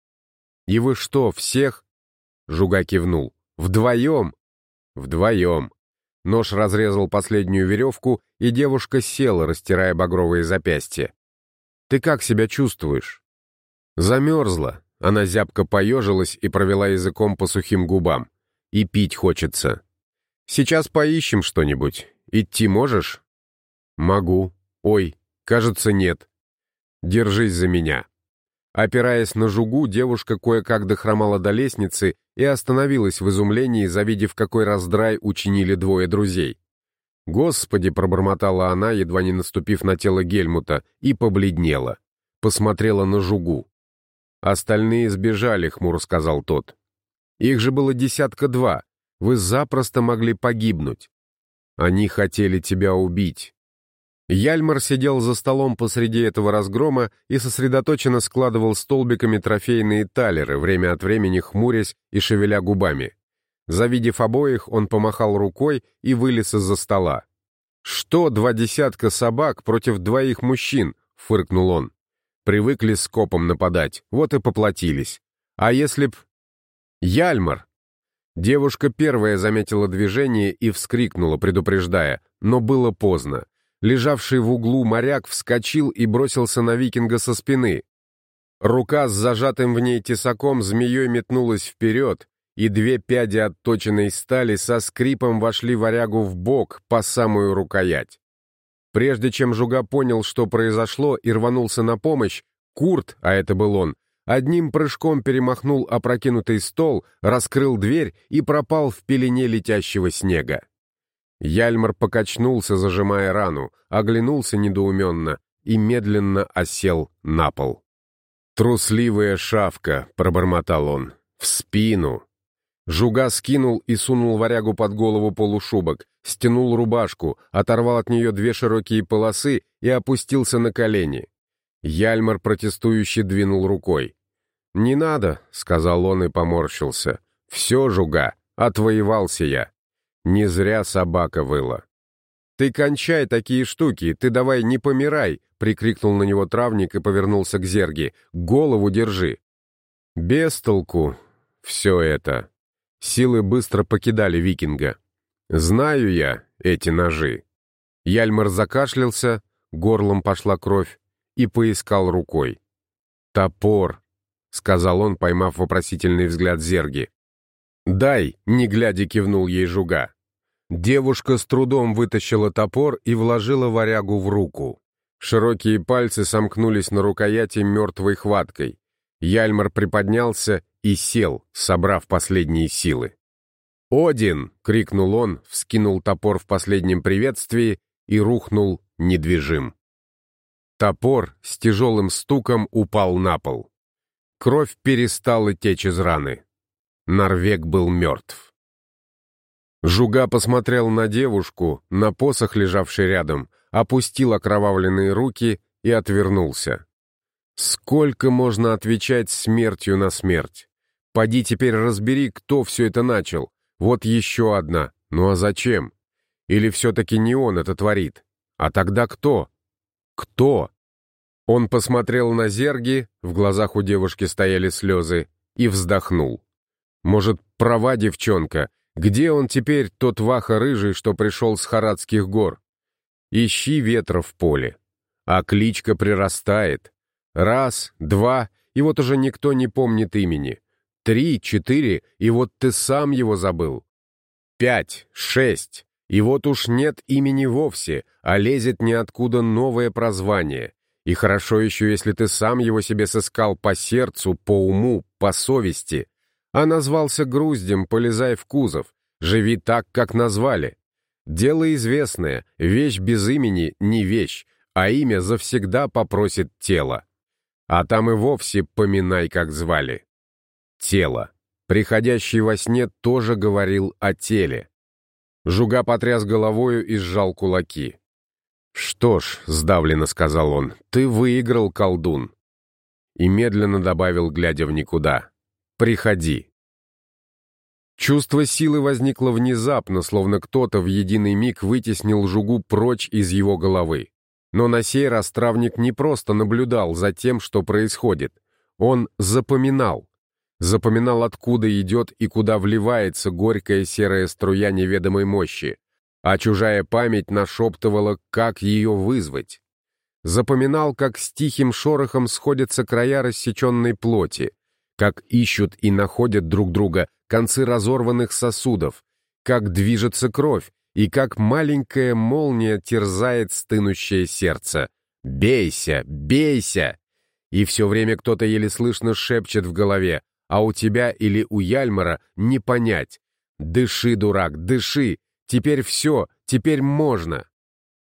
«И вы что, всех?» Жуга кивнул. «Вдвоем?» «Вдвоем». Нож разрезал последнюю веревку, и девушка села, растирая багровые запястья. «Ты как себя чувствуешь?» «Замерзла». Она зябко поежилась и провела языком по сухим губам. «И пить хочется». «Сейчас поищем что-нибудь. Идти можешь?» «Могу. Ой, кажется, нет. Держись за меня». Опираясь на жугу, девушка кое-как дохромала до лестницы и остановилась в изумлении, завидев, какой раздрай учинили двое друзей. «Господи!» — пробормотала она, едва не наступив на тело Гельмута, и побледнела. Посмотрела на жугу. «Остальные сбежали», — хмуро сказал тот. «Их же было десятка два. Вы запросто могли погибнуть. Они хотели тебя убить. Яльмар сидел за столом посреди этого разгрома и сосредоточенно складывал столбиками трофейные талеры, время от времени хмурясь и шевеля губами. Завидев обоих, он помахал рукой и вылез из-за стола. «Что два десятка собак против двоих мужчин?» — фыркнул он. «Привыкли скопом нападать, вот и поплатились. А если б...» «Яльмар!» Девушка первая заметила движение и вскрикнула, предупреждая, но было поздно. Лежавший в углу моряк вскочил и бросился на викинга со спины. Рука с зажатым в ней тесаком змеей метнулась вперед, и две пяди отточенной стали со скрипом вошли варягу в бок по самую рукоять. Прежде чем Жуга понял, что произошло, и рванулся на помощь, Курт, а это был он, одним прыжком перемахнул опрокинутый стол, раскрыл дверь и пропал в пелене летящего снега. Яльмар покачнулся, зажимая рану, оглянулся недоуменно и медленно осел на пол. «Трусливая шавка», — пробормотал он, — «в спину». Жуга скинул и сунул варягу под голову полушубок, стянул рубашку, оторвал от нее две широкие полосы и опустился на колени. Яльмар протестующе двинул рукой. «Не надо», — сказал он и поморщился. «Все, Жуга, отвоевался я. Не зря собака выла. «Ты кончай такие штуки, ты давай не помирай!» — прикрикнул на него травник и повернулся к Зерге. «Голову держи!» Без толку все это. Силы быстро покидали викинга. «Знаю я эти ножи». Яльмар закашлялся, горлом пошла кровь, и поискал рукой. «Топор», — сказал он, поймав вопросительный взгляд Зерги. «Дай», — не глядя кивнул ей жуга. Девушка с трудом вытащила топор и вложила варягу в руку. Широкие пальцы сомкнулись на рукояти мертвой хваткой. Яльмар приподнялся и сел, собрав последние силы. «Один!» — крикнул он, вскинул топор в последнем приветствии и рухнул недвижим. Топор с тяжелым стуком упал на пол. Кровь перестала течь из раны. Норвег был мертв. Жуга посмотрел на девушку, на посох, лежавший рядом, опустил окровавленные руки и отвернулся. Сколько можно отвечать смертью на смерть? Поди теперь разбери, кто все это начал. Вот еще одна. Ну а зачем? Или все-таки не он это творит? А тогда кто? Кто? Он посмотрел на зерги, в глазах у девушки стояли слезы, и вздохнул. Может, права девчонка, где он теперь, тот ваха рыжий, что пришел с Харадских гор? Ищи ветра в поле. А кличка прирастает. Раз, два, и вот уже никто не помнит имени. Три, четыре, и вот ты сам его забыл. Пять, шесть, и вот уж нет имени вовсе, а лезет ниоткуда новое прозвание. И хорошо еще, если ты сам его себе сыскал по сердцу, по уму, по совести а назвался груздем, полезай в кузов, живи так, как назвали. Дело известное, вещь без имени не вещь, а имя завсегда попросит тело. А там и вовсе поминай, как звали. Тело. Приходящий во сне тоже говорил о теле. Жуга потряс головою и сжал кулаки. «Что ж», — сдавленно сказал он, — «ты выиграл, колдун». И медленно добавил, глядя в никуда. Приходи. Чувство силы возникло внезапно, словно кто-то в единый миг вытеснил жугу прочь из его головы. Но на сей раз травник не просто наблюдал за тем, что происходит. Он запоминал. Запоминал, откуда идет и куда вливается горькая серая струя неведомой мощи. А чужая память нашептывала, как ее вызвать. Запоминал, как с тихим шорохом сходятся края рассеченной плоти, как ищут и находят друг друга концы разорванных сосудов, как движется кровь и как маленькая молния терзает стынущее сердце. «Бейся! Бейся!» И все время кто-то еле слышно шепчет в голове, а у тебя или у Яльмара не понять. «Дыши, дурак, дыши! Теперь все, теперь можно!»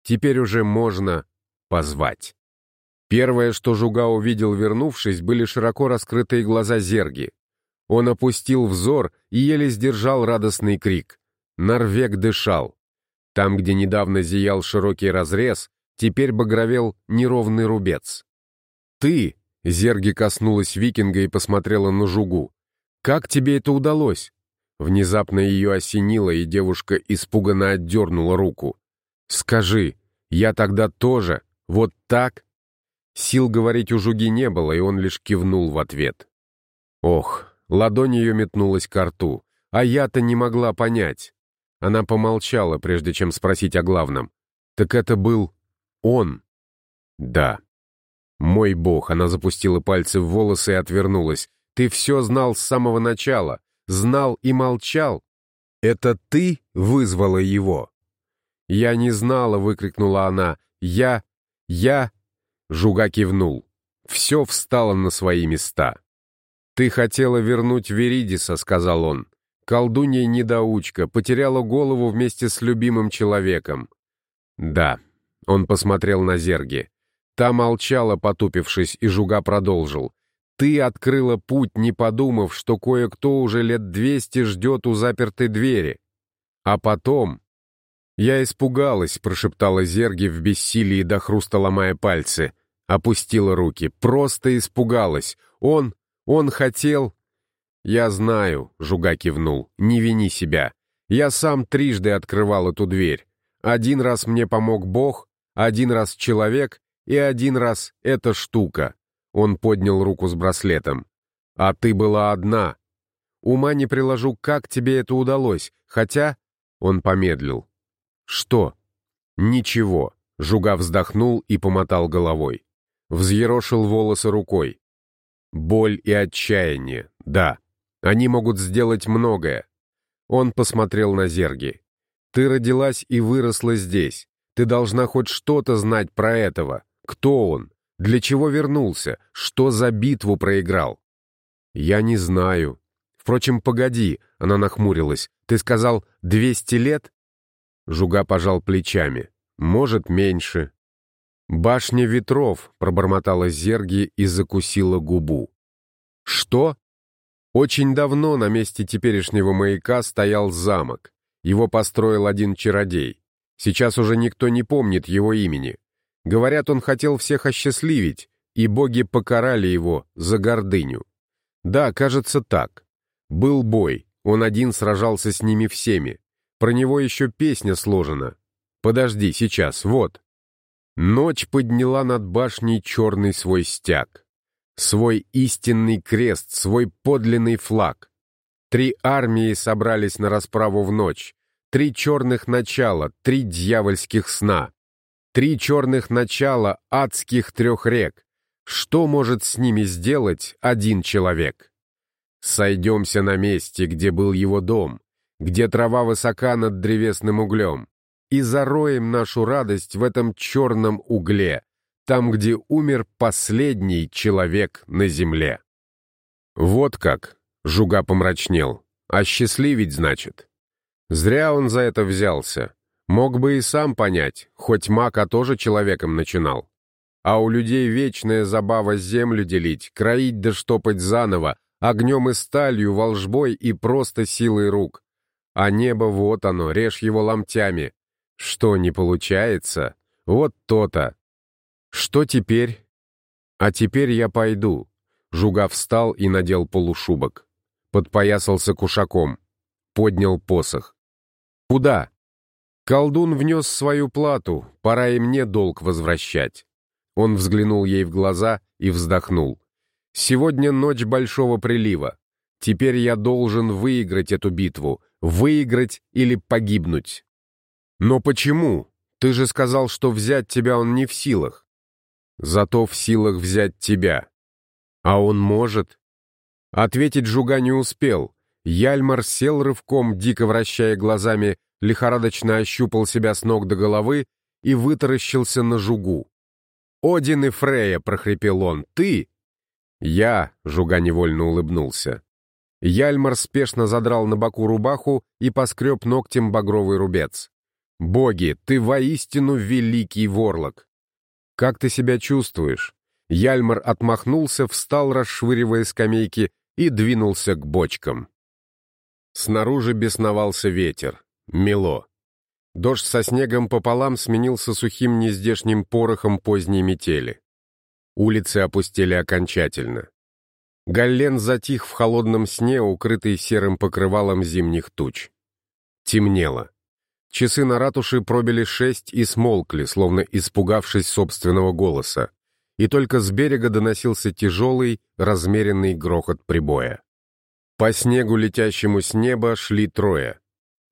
Теперь уже можно позвать. Первое, что Жуга увидел, вернувшись, были широко раскрытые глаза Зерги. Он опустил взор и еле сдержал радостный крик. Норвег дышал. Там, где недавно зиял широкий разрез, теперь багровел неровный рубец. «Ты!» — Зерги коснулась викинга и посмотрела на Жугу. «Как тебе это удалось?» Внезапно ее осенило, и девушка испуганно отдернула руку. «Скажи, я тогда тоже, вот так?» Сил говорить у Жуги не было, и он лишь кивнул в ответ. Ох, ладонь ее метнулась к рту, а я-то не могла понять. Она помолчала, прежде чем спросить о главном. Так это был он? Да. Мой бог, она запустила пальцы в волосы и отвернулась. Ты все знал с самого начала, знал и молчал. Это ты вызвала его? Я не знала, выкрикнула она. Я... я... Жуга кивнул. Все встало на свои места. «Ты хотела вернуть Веридиса», — сказал он. Колдунья-недоучка потеряла голову вместе с любимым человеком. «Да», — он посмотрел на Зерги. Та молчала, потупившись, и Жуга продолжил. «Ты открыла путь, не подумав, что кое-кто уже лет двести ждет у запертой двери. А потом...» «Я испугалась», — прошептала Зерги в бессилии до хруста ломая пальцы. Опустила руки. «Просто испугалась. Он... он хотел...» «Я знаю», — Жуга кивнул. «Не вини себя. Я сам трижды открывал эту дверь. Один раз мне помог Бог, один раз человек и один раз эта штука. Он поднял руку с браслетом. А ты была одна. Ума не приложу, как тебе это удалось, хотя... Он помедлил. Что? Ничего. Жуга вздохнул и помотал головой. Взъерошил волосы рукой. Боль и отчаяние, да. Они могут сделать многое. Он посмотрел на Зерги. Ты родилась и выросла здесь. Ты должна хоть что-то знать про этого. Кто он? Для чего вернулся? Что за битву проиграл? Я не знаю. Впрочем, погоди, она нахмурилась. Ты сказал, двести лет? Жуга пожал плечами. Может, меньше. «Башня ветров», — пробормотала Зерги и закусила губу. «Что?» Очень давно на месте теперешнего маяка стоял замок. Его построил один чародей. Сейчас уже никто не помнит его имени. Говорят, он хотел всех осчастливить, и боги покарали его за гордыню. Да, кажется так. Был бой, он один сражался с ними всеми. Про него еще песня сложена. Подожди, сейчас, вот. Ночь подняла над башней черный свой стяг. Свой истинный крест, свой подлинный флаг. Три армии собрались на расправу в ночь. Три черных начала, три дьявольских сна. Три черных начала адских трех рек. Что может с ними сделать один человек? Сойдемся на месте, где был его дом, где трава высока над древесным углем, и зароем нашу радость в этом черном угле, там, где умер последний человек на земле. Вот как, Жуга помрачнел, а счастливить, значит. Зря он за это взялся. Мог бы и сам понять, хоть Мака тоже человеком начинал. А у людей вечная забава землю делить, кроить да штопать заново, огнем и сталью, волжбой и просто силой рук. А небо вот оно, режь его ломтями. Что не получается? Вот то-то. Что теперь? А теперь я пойду. Жуга встал и надел полушубок. Подпоясался кушаком. Поднял посох. Куда? Колдун внес свою плату, пора и мне долг возвращать. Он взглянул ей в глаза и вздохнул. Сегодня ночь большого прилива. Теперь я должен выиграть эту битву, выиграть или погибнуть. Но почему? Ты же сказал, что взять тебя он не в силах. Зато в силах взять тебя. А он может? Ответить Жуга не успел. Яльмар сел рывком, дико вращая глазами, лихорадочно ощупал себя с ног до головы и вытаращился на Жугу. «Один и Фрея!» — прохрипел он. «Ты?» «Я!» — Жуга невольно улыбнулся. Яльмар спешно задрал на боку рубаху и поскреб ногтем багровый рубец. «Боги, ты воистину великий ворлок!» «Как ты себя чувствуешь?» Яльмар отмахнулся, встал, расшвыривая скамейки, и двинулся к бочкам. Снаружи бесновался ветер. Мело. Дождь со снегом пополам сменился сухим нездешним порохом поздней метели. Улицы опустели окончательно. Галлен затих в холодном сне, укрытый серым покрывалом зимних туч. Темнело. Часы на ратуше пробили шесть и смолкли, словно испугавшись собственного голоса. И только с берега доносился тяжелый, размеренный грохот прибоя. По снегу, летящему с неба, шли трое.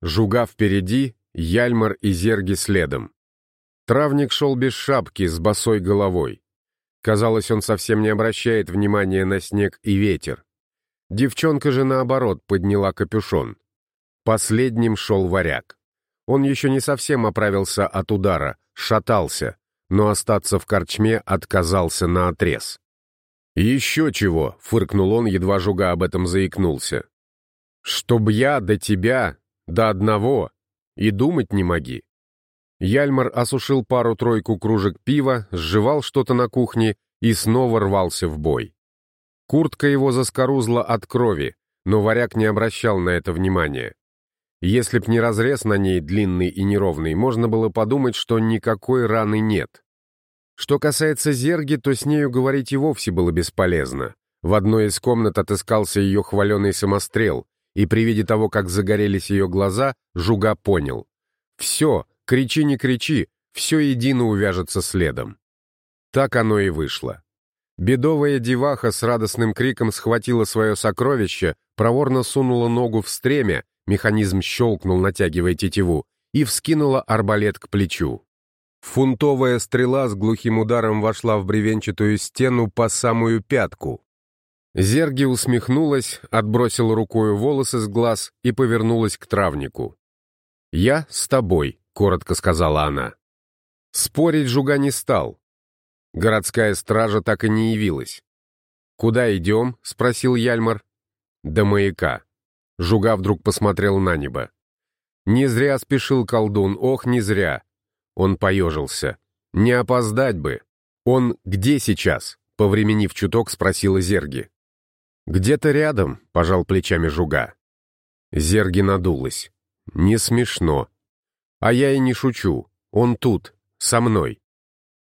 Жуга впереди, Яльмар и Зерги следом. Травник шел без шапки, с босой головой. Казалось, он совсем не обращает внимания на снег и ветер. Девчонка же, наоборот, подняла капюшон. Последним шел варяг. Он еще не совсем оправился от удара, шатался, но остаться в корчме отказался на отрез. «Еще чего!» — фыркнул он, едва жуга об этом заикнулся. «Чтоб я до тебя, до одного, и думать не моги». Яльмар осушил пару-тройку кружек пива, сживал что-то на кухне и снова рвался в бой. Куртка его заскорузла от крови, но варяг не обращал на это внимания. Если б не разрез на ней длинный и неровный, можно было подумать, что никакой раны нет. Что касается Зерги, то с нею говорить и вовсе было бесполезно. В одной из комнат отыскался ее хваленый самострел, и при виде того, как загорелись ее глаза, Жуга понял. Все, кричи не кричи, все едино увяжется следом. Так оно и вышло. Бедовая деваха с радостным криком схватила свое сокровище, проворно сунула ногу в стремя, механизм щелкнул, натягивая тетиву, и вскинула арбалет к плечу. Фунтовая стрела с глухим ударом вошла в бревенчатую стену по самую пятку. Зерги усмехнулась, отбросила рукою волосы с глаз и повернулась к травнику. «Я с тобой», — коротко сказала она. Спорить Жуга не стал. Городская стража так и не явилась. «Куда идем?» — спросил Яльмар. «До маяка». Жуга вдруг посмотрел на небо. Не зря спешил колдун, ох, не зря. Он поежился. Не опоздать бы. Он где сейчас? Повременив чуток, спросила Зерги. «Где-то рядом», — пожал плечами Жуга. Зерги надулась. «Не смешно. А я и не шучу. Он тут, со мной».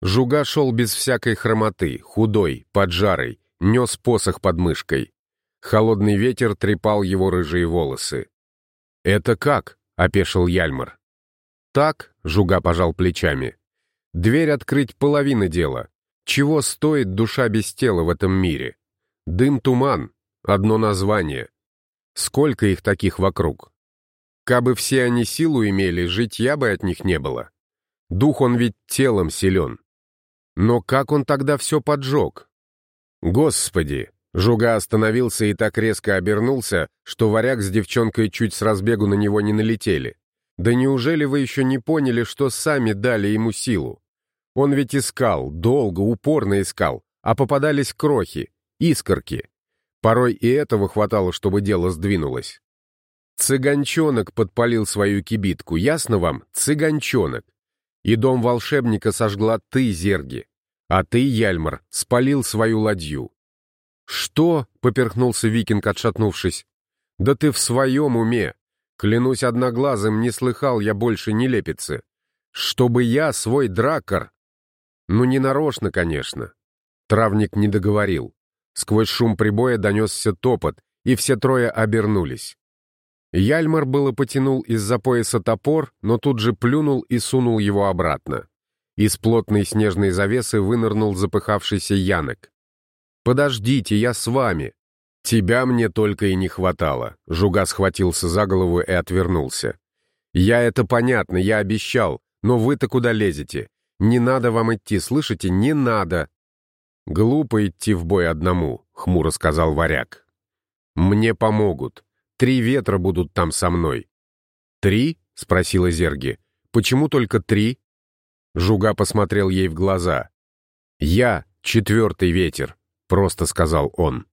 Жуга шел без всякой хромоты, худой, поджарый, нес посох под мышкой. Холодный ветер трепал его рыжие волосы. «Это как?» — опешил Яльмар. «Так», — Жуга пожал плечами. «Дверь открыть половина дела. Чего стоит душа без тела в этом мире?» Дым-туман — одно название. Сколько их таких вокруг? Кабы все они силу имели, житья бы от них не было. Дух он ведь телом силен. Но как он тогда все поджег? Господи! Жуга остановился и так резко обернулся, что варяг с девчонкой чуть с разбегу на него не налетели. Да неужели вы еще не поняли, что сами дали ему силу? Он ведь искал, долго, упорно искал, а попадались крохи, искорки. Порой и этого хватало, чтобы дело сдвинулось. Цыганчонок подпалил свою кибитку, ясно вам? Цыганчонок. И дом волшебника сожгла ты, Зерги. А ты, Яльмар, спалил свою ладью. «Что?» — поперхнулся викинг, отшатнувшись. «Да ты в своем уме! Клянусь одноглазым, не слыхал я больше нелепицы. Чтобы я свой дракар...» «Ну, не нарочно, конечно». Травник не договорил. Сквозь шум прибоя донесся топот, и все трое обернулись. Яльмар было потянул из-за пояса топор, но тут же плюнул и сунул его обратно. Из плотной снежной завесы вынырнул запыхавшийся Янок. «Подождите, я с вами!» «Тебя мне только и не хватало», — Жуга схватился за голову и отвернулся. «Я это понятно, я обещал, но вы-то куда лезете? Не надо вам идти, слышите? Не надо!» «Глупо идти в бой одному», — хмуро сказал варяг. «Мне помогут. Три ветра будут там со мной». «Три?» — спросила Зерги. «Почему только три?» Жуга посмотрел ей в глаза. «Я — четвертый ветер», — просто сказал он.